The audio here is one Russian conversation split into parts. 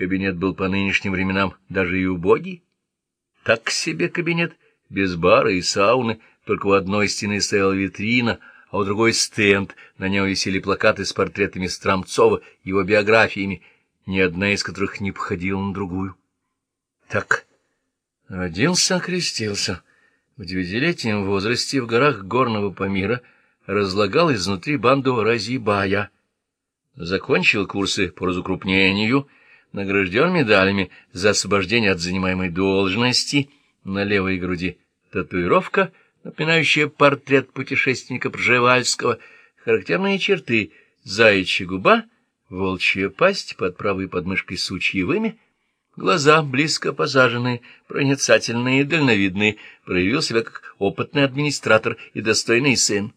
Кабинет был по нынешним временам даже и убогий. Так себе кабинет, без бара и сауны, только у одной стены стояла витрина, а у другой стенд, на нем висели плакаты с портретами Страмцова, его биографиями, ни одна из которых не походила на другую. Так, родился, окрестился. В девятилетнем возрасте в горах горного Памира разлагал изнутри банду Разибая. Закончил курсы по разукрупнению — награжден медалями за освобождение от занимаемой должности на левой груди. Татуировка, напоминающая портрет путешественника Пржевальского, характерные черты — заячья губа, волчья пасть под правой подмышкой сучьевыми, глаза близко посаженные, проницательные и дальновидные, проявил себя как опытный администратор и достойный сын.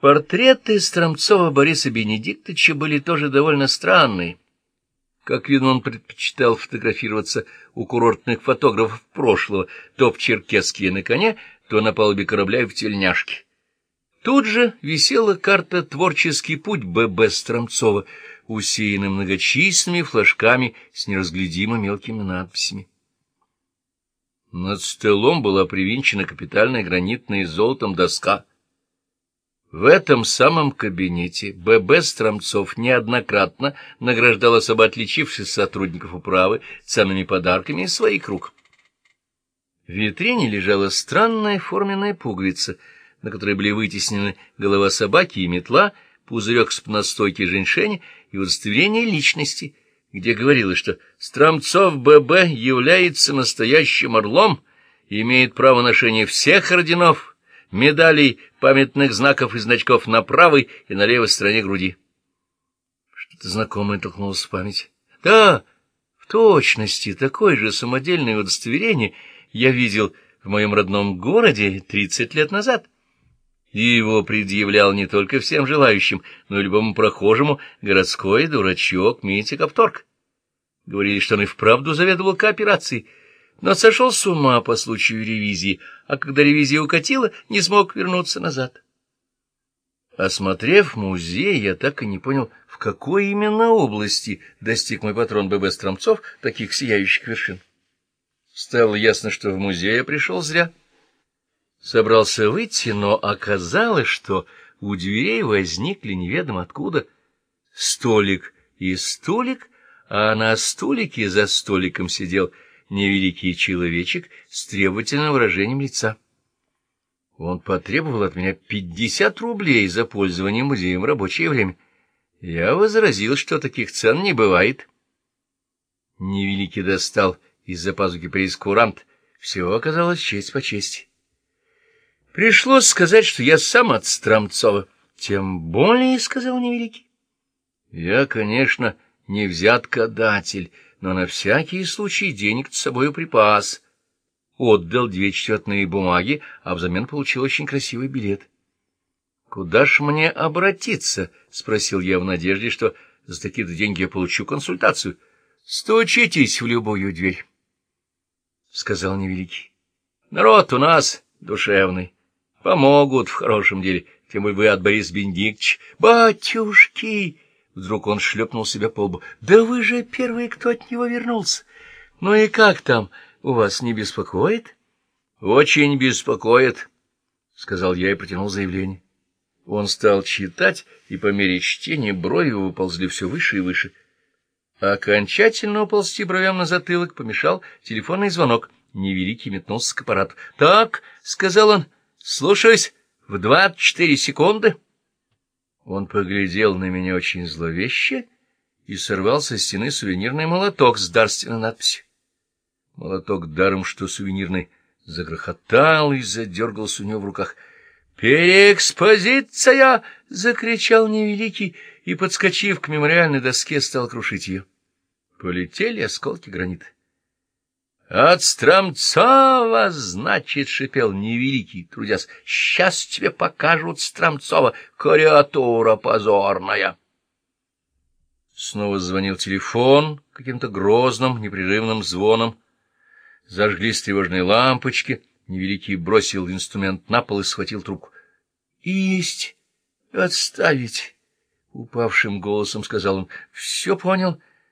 Портреты Стромцова Бориса Бенедиктовича были тоже довольно странные. Как видно, он предпочитал фотографироваться у курортных фотографов прошлого, то в Черкеске на коне, то на палубе корабля и в тельняшке. Тут же висела карта «Творческий путь» Б.Б. Стромцова, усеянная многочисленными флажками с неразглядимо мелкими надписями. Над столом была привинчена капитальная гранитная золотом доска — в этом самом кабинете Б.Б. Стромцов неоднократно награждал особо отличившихся сотрудников управы ценными подарками из своих рук. В витрине лежала странная форменная пуговица, на которой были вытеснены голова собаки и метла, пузырек с настойки женьшени и удостоверение личности, где говорилось, что Стромцов Б.Б. является настоящим орлом и имеет право ношения всех орденов, медалей, памятных знаков и значков на правой и на левой стороне груди. Что-то знакомое толкнулось в память. Да, в точности, такое же самодельное удостоверение я видел в моем родном городе тридцать лет назад. И его предъявлял не только всем желающим, но и любому прохожему городской дурачок Митя Кавторг. Говорили, что он и вправду заведовал кооперацией, но сошел с ума по случаю ревизии, а когда ревизия укатила, не смог вернуться назад. Осмотрев музей, я так и не понял, в какой именно области достиг мой патрон ББ Стромцов таких сияющих вершин. Стало ясно, что в музей я пришел зря. Собрался выйти, но оказалось, что у дверей возникли неведомо откуда столик и столик, а на столике за столиком сидел — невеликий человечек с требовательным выражением лица. Он потребовал от меня пятьдесят рублей за пользование музеем в рабочее время. Я возразил, что таких цен не бывает. Невеликий достал из-за пазухи прескурант. Все оказалось честь по чести. Пришлось сказать, что я сам от Страмцова. Тем более, — сказал Невеликий. Я, конечно, не взяткодатель, — но на всякий случай денег с собой припас. Отдал две четвертные бумаги, а взамен получил очень красивый билет. — Куда ж мне обратиться? — спросил я в надежде, что за такие-то деньги я получу консультацию. — Стучитесь в любую дверь, — сказал невеликий. — Народ у нас душевный. Помогут в хорошем деле, тем более вы от Борис Бенедиктович. — Батюшки! Вдруг он шлепнул себя по лбу. — Да вы же первый, кто от него вернулся. Ну и как там, у вас не беспокоит? — Очень беспокоит, — сказал я и протянул заявление. Он стал читать, и по мере чтения брови выползли все выше и выше. окончательно уползти бровям на затылок помешал телефонный звонок. Невеликий метнулся к аппарату. — Так, — сказал он, — слушаюсь, в двадцать четыре секунды. — он поглядел на меня очень зловеще и сорвал со стены сувенирный молоток с дарственной надписью. Молоток даром, что сувенирный, загрохотал и задергался у него в руках. «Переэкспозиция!» — закричал невеликий и, подскочив к мемориальной доске, стал крушить ее. Полетели осколки гранита. «От Страмцова, значит, — шипел невеликий, трудясь, — сейчас тебе покажут Страмцова, кариатура позорная!» Снова звонил телефон каким-то грозным, непрерывным звоном. Зажглись тревожные лампочки. Невеликий бросил инструмент на пол и схватил трубку. — Есть! Отставить! Упавшим голосом сказал он. — Все понял.